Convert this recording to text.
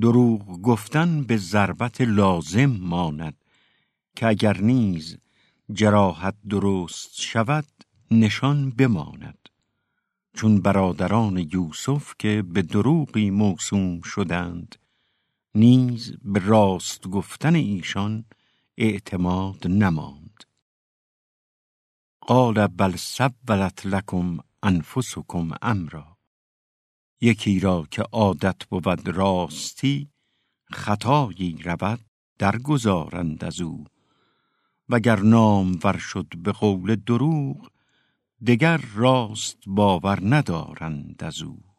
دروغ گفتن به ضربت لازم ماند که اگر نیز جراحت درست شود نشان بماند. چون برادران یوسف که به دروغی موسوم شدند نیز به راست گفتن ایشان اعتماد نماند. قال بل سولت لکم انفسکم امرا. یکی را که عادت بود راستی خطایی رود درگذارند از او. وگر نامور شد به قول دروغ دگر راست باور ندارند از او.